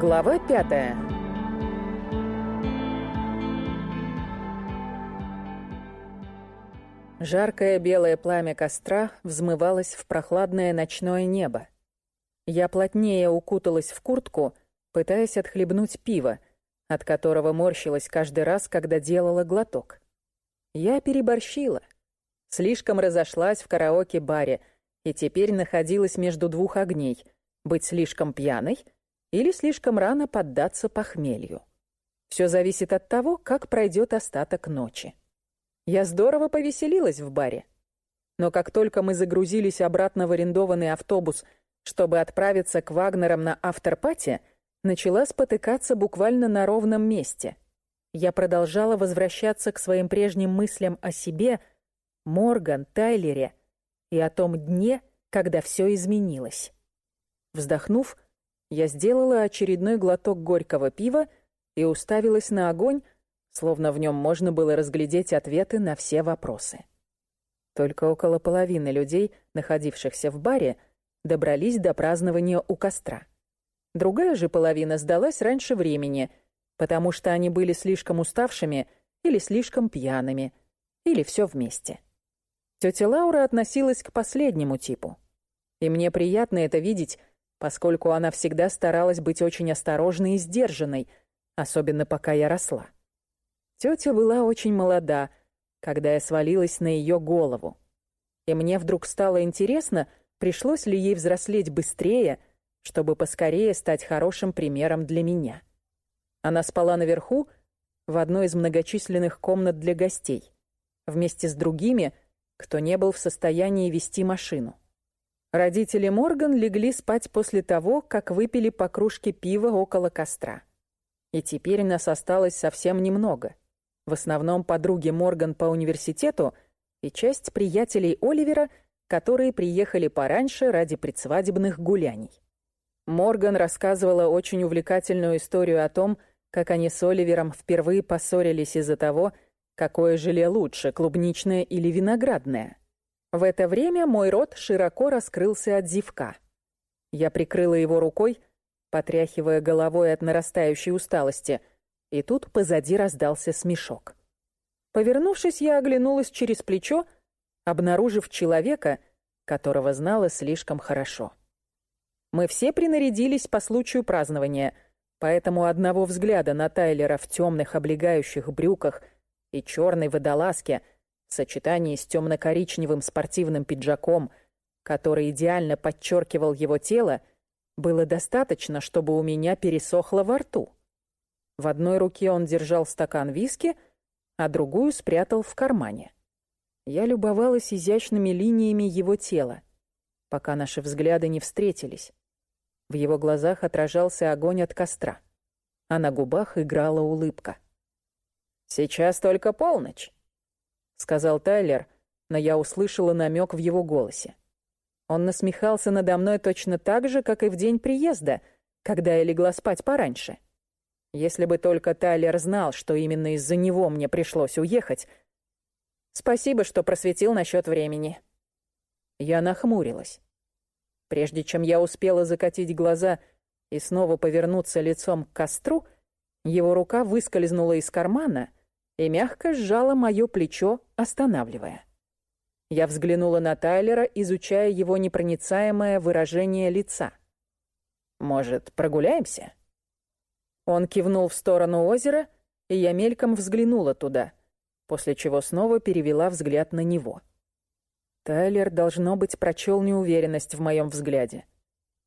Глава пятая. Жаркое белое пламя костра взмывалось в прохладное ночное небо. Я плотнее укуталась в куртку, пытаясь отхлебнуть пиво, от которого морщилась каждый раз, когда делала глоток. Я переборщила. Слишком разошлась в караоке-баре и теперь находилась между двух огней — быть слишком пьяной или слишком рано поддаться похмелью. Все зависит от того, как пройдет остаток ночи. Я здорово повеселилась в баре. Но как только мы загрузились обратно в арендованный автобус, чтобы отправиться к Вагнерам на авторпате, начала спотыкаться буквально на ровном месте. Я продолжала возвращаться к своим прежним мыслям о себе, Морган, Тайлере и о том дне, когда все изменилось. Вздохнув, я сделала очередной глоток горького пива и уставилась на огонь, словно в нем можно было разглядеть ответы на все вопросы. Только около половины людей, находившихся в баре, добрались до празднования у костра. Другая же половина сдалась раньше времени, потому что они были слишком уставшими или слишком пьяными, или все вместе. Тетя Лаура относилась к последнему типу. И мне приятно это видеть, поскольку она всегда старалась быть очень осторожной и сдержанной, особенно пока я росла. Тетя была очень молода, когда я свалилась на ее голову. И мне вдруг стало интересно, пришлось ли ей взрослеть быстрее, чтобы поскорее стать хорошим примером для меня. Она спала наверху, в одной из многочисленных комнат для гостей, вместе с другими, кто не был в состоянии вести машину. Родители Морган легли спать после того, как выпили по кружке пива около костра. И теперь нас осталось совсем немного в основном подруги Морган по университету и часть приятелей Оливера, которые приехали пораньше ради предсвадебных гуляний. Морган рассказывала очень увлекательную историю о том, как они с Оливером впервые поссорились из-за того, какое желе лучше, клубничное или виноградное. В это время мой рот широко раскрылся от зевка. Я прикрыла его рукой, потряхивая головой от нарастающей усталости, и тут позади раздался смешок. Повернувшись, я оглянулась через плечо, обнаружив человека, которого знала слишком хорошо. Мы все принарядились по случаю празднования, поэтому одного взгляда на Тайлера в темных облегающих брюках и черной водолазке в сочетании с темно-коричневым спортивным пиджаком, который идеально подчеркивал его тело, было достаточно, чтобы у меня пересохло во рту. В одной руке он держал стакан виски, а другую спрятал в кармане. Я любовалась изящными линиями его тела, пока наши взгляды не встретились. В его глазах отражался огонь от костра, а на губах играла улыбка. «Сейчас только полночь», — сказал Тайлер, но я услышала намек в его голосе. Он насмехался надо мной точно так же, как и в день приезда, когда я легла спать пораньше. — если бы только Тайлер знал, что именно из-за него мне пришлось уехать. Спасибо, что просветил насчет времени. Я нахмурилась. Прежде чем я успела закатить глаза и снова повернуться лицом к костру, его рука выскользнула из кармана и мягко сжала мое плечо, останавливая. Я взглянула на Тайлера, изучая его непроницаемое выражение лица. «Может, прогуляемся?» Он кивнул в сторону озера, и я мельком взглянула туда, после чего снова перевела взгляд на него. Тайлер, должно быть, прочел неуверенность в моем взгляде,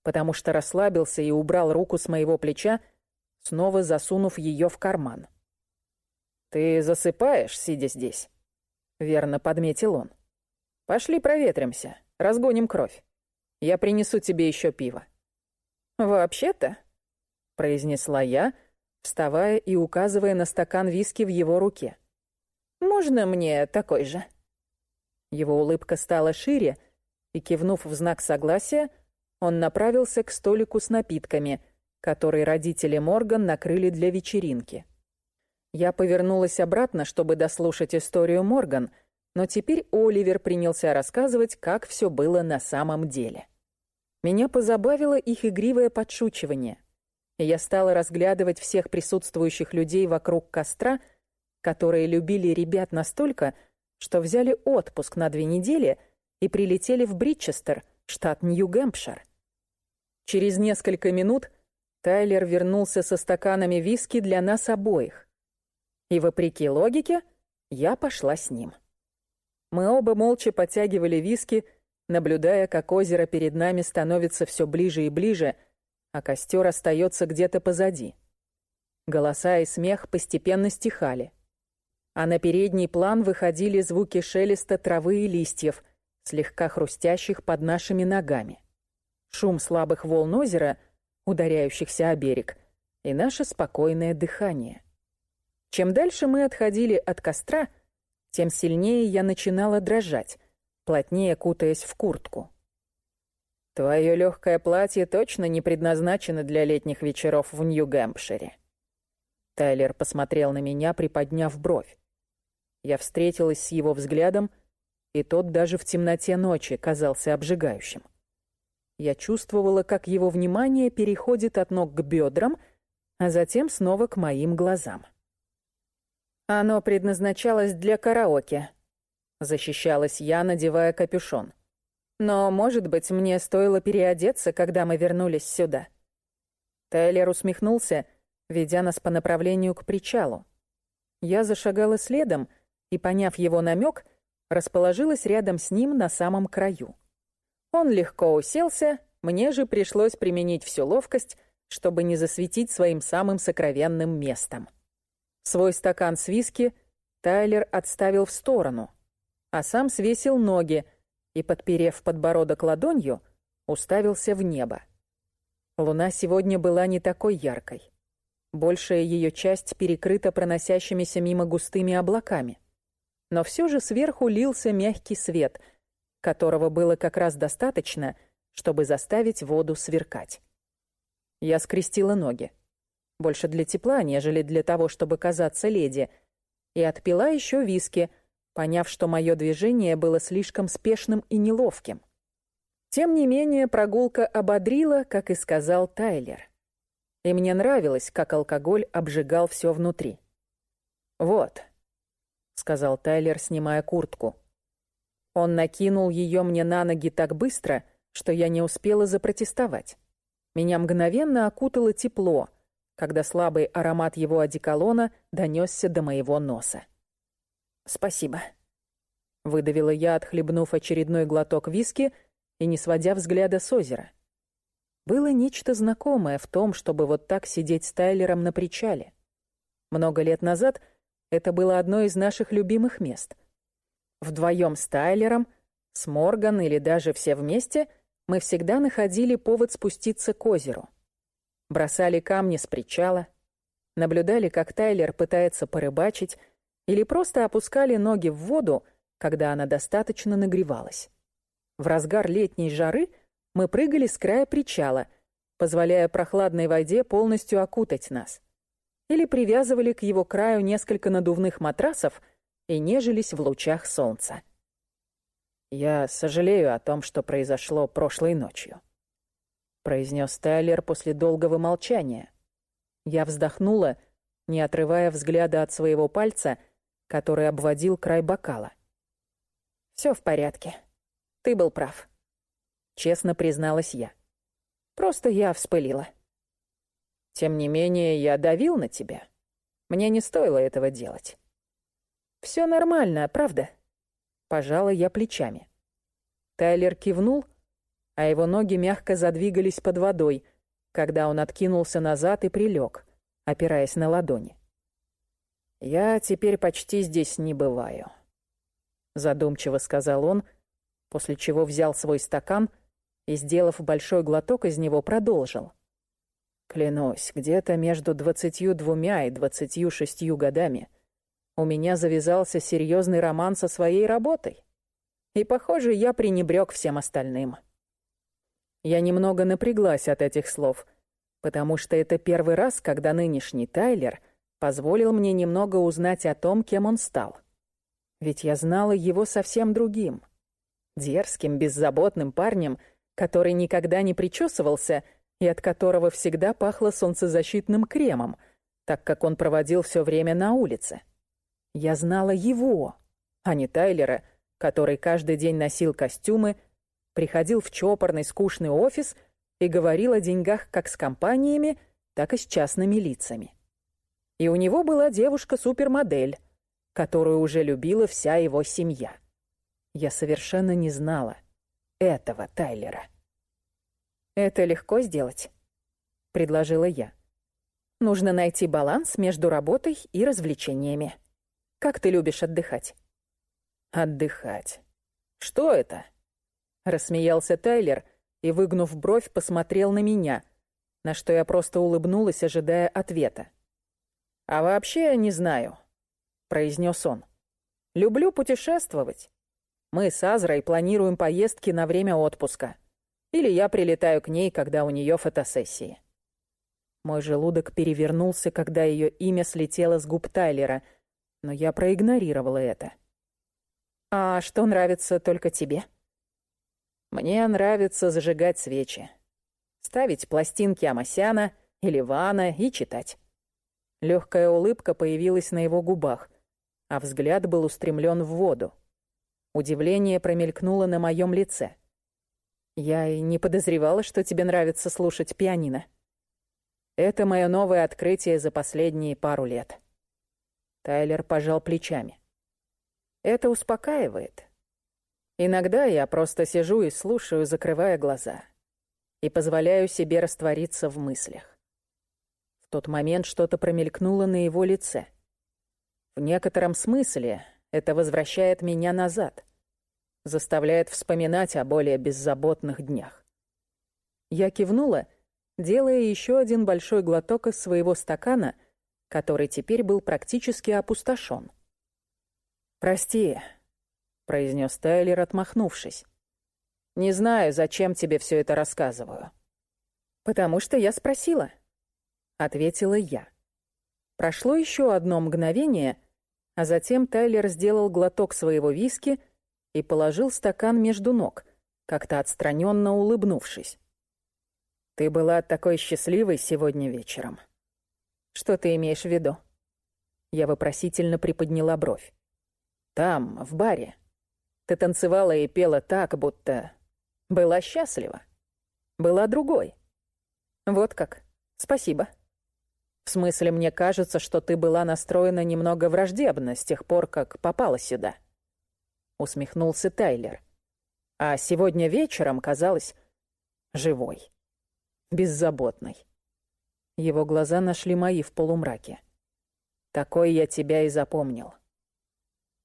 потому что расслабился и убрал руку с моего плеча, снова засунув ее в карман. «Ты засыпаешь, сидя здесь?» — верно подметил он. «Пошли проветримся, разгоним кровь. Я принесу тебе еще пиво». «Вообще-то», — произнесла я, вставая и указывая на стакан виски в его руке. «Можно мне такой же?» Его улыбка стала шире, и, кивнув в знак согласия, он направился к столику с напитками, который родители Морган накрыли для вечеринки. Я повернулась обратно, чтобы дослушать историю Морган, но теперь Оливер принялся рассказывать, как все было на самом деле. Меня позабавило их игривое подшучивание. я стала разглядывать всех присутствующих людей вокруг костра, которые любили ребят настолько, что взяли отпуск на две недели и прилетели в Бритчестер, штат Нью-Гэмпшир. Через несколько минут Тайлер вернулся со стаканами виски для нас обоих. И вопреки логике, я пошла с ним. Мы оба молча подтягивали виски, наблюдая, как озеро перед нами становится все ближе и ближе, а костер остается где-то позади. Голоса и смех постепенно стихали. А на передний план выходили звуки шелеста травы и листьев, слегка хрустящих под нашими ногами. Шум слабых волн озера, ударяющихся о берег, и наше спокойное дыхание. Чем дальше мы отходили от костра, тем сильнее я начинала дрожать, плотнее кутаясь в куртку. Твое легкое платье точно не предназначено для летних вечеров в Нью-Гэмпшире. Тайлер посмотрел на меня, приподняв бровь. Я встретилась с его взглядом, и тот даже в темноте ночи казался обжигающим. Я чувствовала, как его внимание переходит от ног к бедрам, а затем снова к моим глазам. Оно предназначалось для караоке. Защищалась я, надевая капюшон. Но, может быть, мне стоило переодеться, когда мы вернулись сюда. Тайлер усмехнулся, ведя нас по направлению к причалу. Я зашагала следом и, поняв его намек, расположилась рядом с ним на самом краю. Он легко уселся, мне же пришлось применить всю ловкость, чтобы не засветить своим самым сокровенным местом. Свой стакан с виски Тайлер отставил в сторону, а сам свесил ноги, и, подперев подбородок ладонью, уставился в небо. Луна сегодня была не такой яркой. Большая ее часть перекрыта проносящимися мимо густыми облаками. Но все же сверху лился мягкий свет, которого было как раз достаточно, чтобы заставить воду сверкать. Я скрестила ноги. Больше для тепла, нежели для того, чтобы казаться леди, и отпила еще виски — поняв, что мое движение было слишком спешным и неловким. Тем не менее, прогулка ободрила, как и сказал Тайлер. И мне нравилось, как алкоголь обжигал все внутри. «Вот», — сказал Тайлер, снимая куртку. Он накинул ее мне на ноги так быстро, что я не успела запротестовать. Меня мгновенно окутало тепло, когда слабый аромат его одеколона донесся до моего носа. «Спасибо», — выдавила я, отхлебнув очередной глоток виски и не сводя взгляда с озера. Было нечто знакомое в том, чтобы вот так сидеть с Тайлером на причале. Много лет назад это было одно из наших любимых мест. Вдвоем с Тайлером, с Морган или даже все вместе мы всегда находили повод спуститься к озеру. Бросали камни с причала, наблюдали, как Тайлер пытается порыбачить, или просто опускали ноги в воду, когда она достаточно нагревалась. В разгар летней жары мы прыгали с края причала, позволяя прохладной воде полностью окутать нас. Или привязывали к его краю несколько надувных матрасов и нежились в лучах солнца. «Я сожалею о том, что произошло прошлой ночью», — произнес Тайлер после долгого молчания. Я вздохнула, не отрывая взгляда от своего пальца — который обводил край бокала. «Всё в порядке. Ты был прав», — честно призналась я. «Просто я вспылила». «Тем не менее, я давил на тебя. Мне не стоило этого делать». «Всё нормально, правда?» Пожала я плечами. Тайлер кивнул, а его ноги мягко задвигались под водой, когда он откинулся назад и прилег, опираясь на ладони. «Я теперь почти здесь не бываю», — задумчиво сказал он, после чего взял свой стакан и, сделав большой глоток из него, продолжил. «Клянусь, где-то между двадцатью двумя и двадцатью шестью годами у меня завязался серьезный роман со своей работой. И, похоже, я пренебрег всем остальным». Я немного напряглась от этих слов, потому что это первый раз, когда нынешний Тайлер — позволил мне немного узнать о том, кем он стал. Ведь я знала его совсем другим. Дерзким, беззаботным парнем, который никогда не причесывался и от которого всегда пахло солнцезащитным кремом, так как он проводил все время на улице. Я знала его, а не Тайлера, который каждый день носил костюмы, приходил в чопорный скучный офис и говорил о деньгах как с компаниями, так и с частными лицами. И у него была девушка-супермодель, которую уже любила вся его семья. Я совершенно не знала этого Тайлера. «Это легко сделать», — предложила я. «Нужно найти баланс между работой и развлечениями. Как ты любишь отдыхать?» «Отдыхать. Что это?» Рассмеялся Тайлер и, выгнув бровь, посмотрел на меня, на что я просто улыбнулась, ожидая ответа. «А вообще я не знаю», — произнес он. «Люблю путешествовать. Мы с Азрой планируем поездки на время отпуска. Или я прилетаю к ней, когда у нее фотосессии. Мой желудок перевернулся, когда ее имя слетело с губ Тайлера, но я проигнорировала это. «А что нравится только тебе?» «Мне нравится зажигать свечи, ставить пластинки Амасяна или Вана и читать». Легкая улыбка появилась на его губах, а взгляд был устремлен в воду. Удивление промелькнуло на моем лице. Я и не подозревала, что тебе нравится слушать пианино. Это мое новое открытие за последние пару лет. Тайлер пожал плечами. Это успокаивает. Иногда я просто сижу и слушаю, закрывая глаза. И позволяю себе раствориться в мыслях. В тот момент что-то промелькнуло на его лице. В некотором смысле это возвращает меня назад заставляет вспоминать о более беззаботных днях. Я кивнула, делая еще один большой глоток из своего стакана, который теперь был практически опустошен. «Прости», — произнес Тайлер, отмахнувшись. «Не знаю, зачем тебе все это рассказываю». «Потому что я спросила», — ответила я. Прошло еще одно мгновение, а затем Тайлер сделал глоток своего виски — и положил стакан между ног, как-то отстраненно улыбнувшись. «Ты была такой счастливой сегодня вечером». «Что ты имеешь в виду?» Я вопросительно приподняла бровь. «Там, в баре. Ты танцевала и пела так, будто была счастлива. Была другой». «Вот как. Спасибо». «В смысле, мне кажется, что ты была настроена немного враждебно с тех пор, как попала сюда» усмехнулся Тайлер. А сегодня вечером казалось живой, беззаботной. Его глаза нашли мои в полумраке. Такой я тебя и запомнил.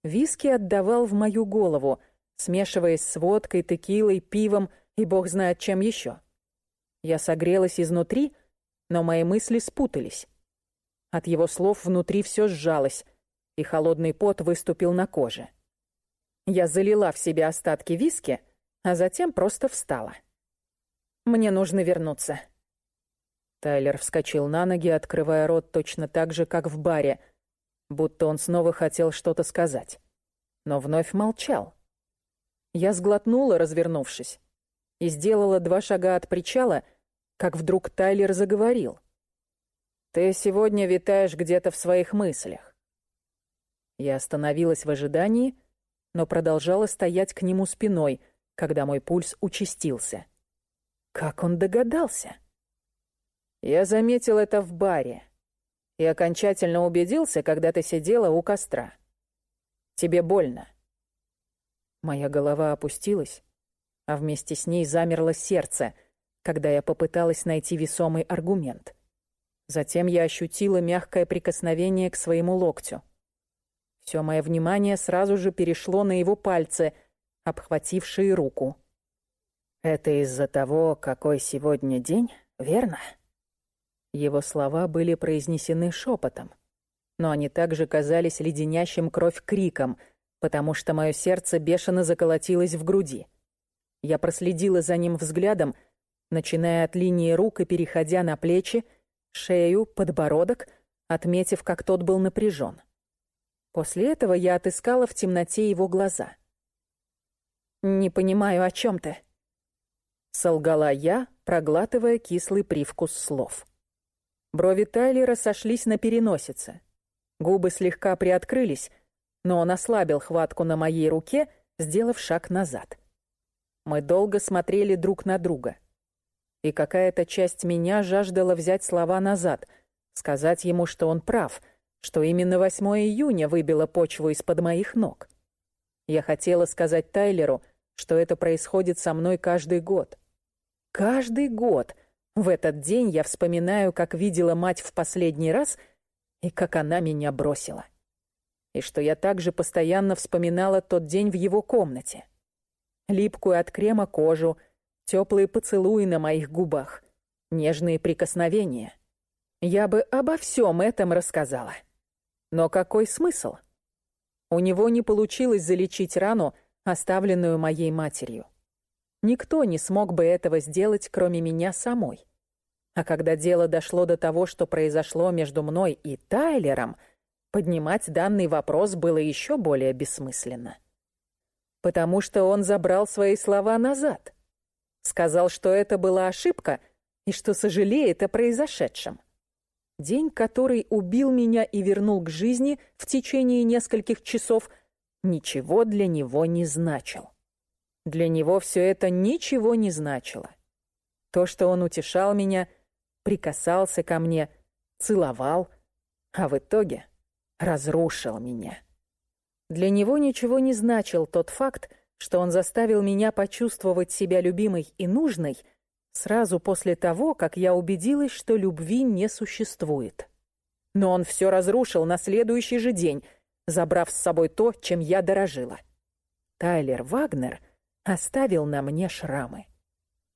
Виски отдавал в мою голову, смешиваясь с водкой, текилой, пивом и бог знает чем еще. Я согрелась изнутри, но мои мысли спутались. От его слов внутри все сжалось, и холодный пот выступил на коже. Я залила в себя остатки виски, а затем просто встала. Мне нужно вернуться. Тайлер вскочил на ноги, открывая рот точно так же, как в баре, будто он снова хотел что-то сказать, но вновь молчал. Я сглотнула, развернувшись, и сделала два шага от причала, как вдруг Тайлер заговорил. «Ты сегодня витаешь где-то в своих мыслях». Я остановилась в ожидании, но продолжала стоять к нему спиной, когда мой пульс участился. Как он догадался? Я заметил это в баре и окончательно убедился, когда ты сидела у костра. Тебе больно. Моя голова опустилась, а вместе с ней замерло сердце, когда я попыталась найти весомый аргумент. Затем я ощутила мягкое прикосновение к своему локтю. Все мое внимание сразу же перешло на его пальцы, обхватившие руку. «Это из-за того, какой сегодня день, верно?» Его слова были произнесены шепотом, но они также казались леденящим кровь криком, потому что мое сердце бешено заколотилось в груди. Я проследила за ним взглядом, начиная от линии рук и переходя на плечи, шею, подбородок, отметив, как тот был напряжен. После этого я отыскала в темноте его глаза. «Не понимаю, о чем ты?» Солгала я, проглатывая кислый привкус слов. Брови Тайлера сошлись на переносице. Губы слегка приоткрылись, но он ослабил хватку на моей руке, сделав шаг назад. Мы долго смотрели друг на друга. И какая-то часть меня жаждала взять слова назад, сказать ему, что он прав, что именно 8 июня выбило почву из-под моих ног. Я хотела сказать Тайлеру, что это происходит со мной каждый год. Каждый год в этот день я вспоминаю, как видела мать в последний раз и как она меня бросила и что я также постоянно вспоминала тот день в его комнате. Липкую от крема кожу, теплые поцелуи на моих губах, нежные прикосновения. Я бы обо всем этом рассказала. Но какой смысл? У него не получилось залечить рану, оставленную моей матерью. Никто не смог бы этого сделать, кроме меня самой. А когда дело дошло до того, что произошло между мной и Тайлером — Поднимать данный вопрос было еще более бессмысленно. Потому что он забрал свои слова назад. Сказал, что это была ошибка и что сожалеет о произошедшем. День, который убил меня и вернул к жизни в течение нескольких часов, ничего для него не значил. Для него все это ничего не значило. То, что он утешал меня, прикасался ко мне, целовал, а в итоге разрушил меня. Для него ничего не значил тот факт, что он заставил меня почувствовать себя любимой и нужной сразу после того, как я убедилась, что любви не существует. Но он все разрушил на следующий же день, забрав с собой то, чем я дорожила. Тайлер Вагнер оставил на мне шрамы.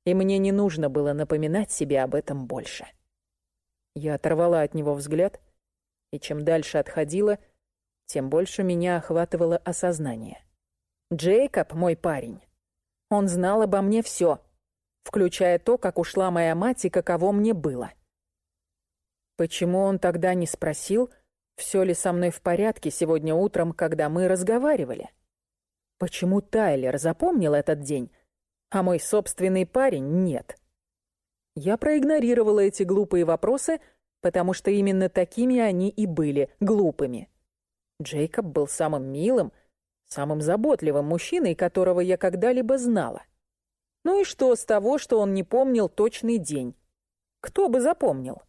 И мне не нужно было напоминать себе об этом больше. Я оторвала от него взгляд — и чем дальше отходила, тем больше меня охватывало осознание. Джейкоб, мой парень, он знал обо мне все, включая то, как ушла моя мать и каково мне было. Почему он тогда не спросил, все ли со мной в порядке сегодня утром, когда мы разговаривали? Почему Тайлер запомнил этот день, а мой собственный парень нет? Я проигнорировала эти глупые вопросы — потому что именно такими они и были, глупыми. Джейкоб был самым милым, самым заботливым мужчиной, которого я когда-либо знала. Ну и что с того, что он не помнил точный день? Кто бы запомнил?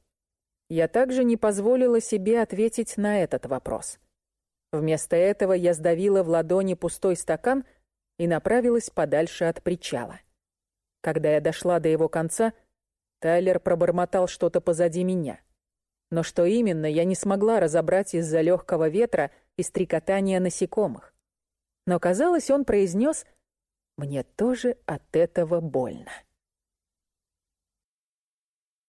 Я также не позволила себе ответить на этот вопрос. Вместо этого я сдавила в ладони пустой стакан и направилась подальше от причала. Когда я дошла до его конца, Тайлер пробормотал что-то позади меня — но что именно, я не смогла разобрать из-за легкого ветра и стрекотания насекомых. Но, казалось, он произнес «Мне тоже от этого больно».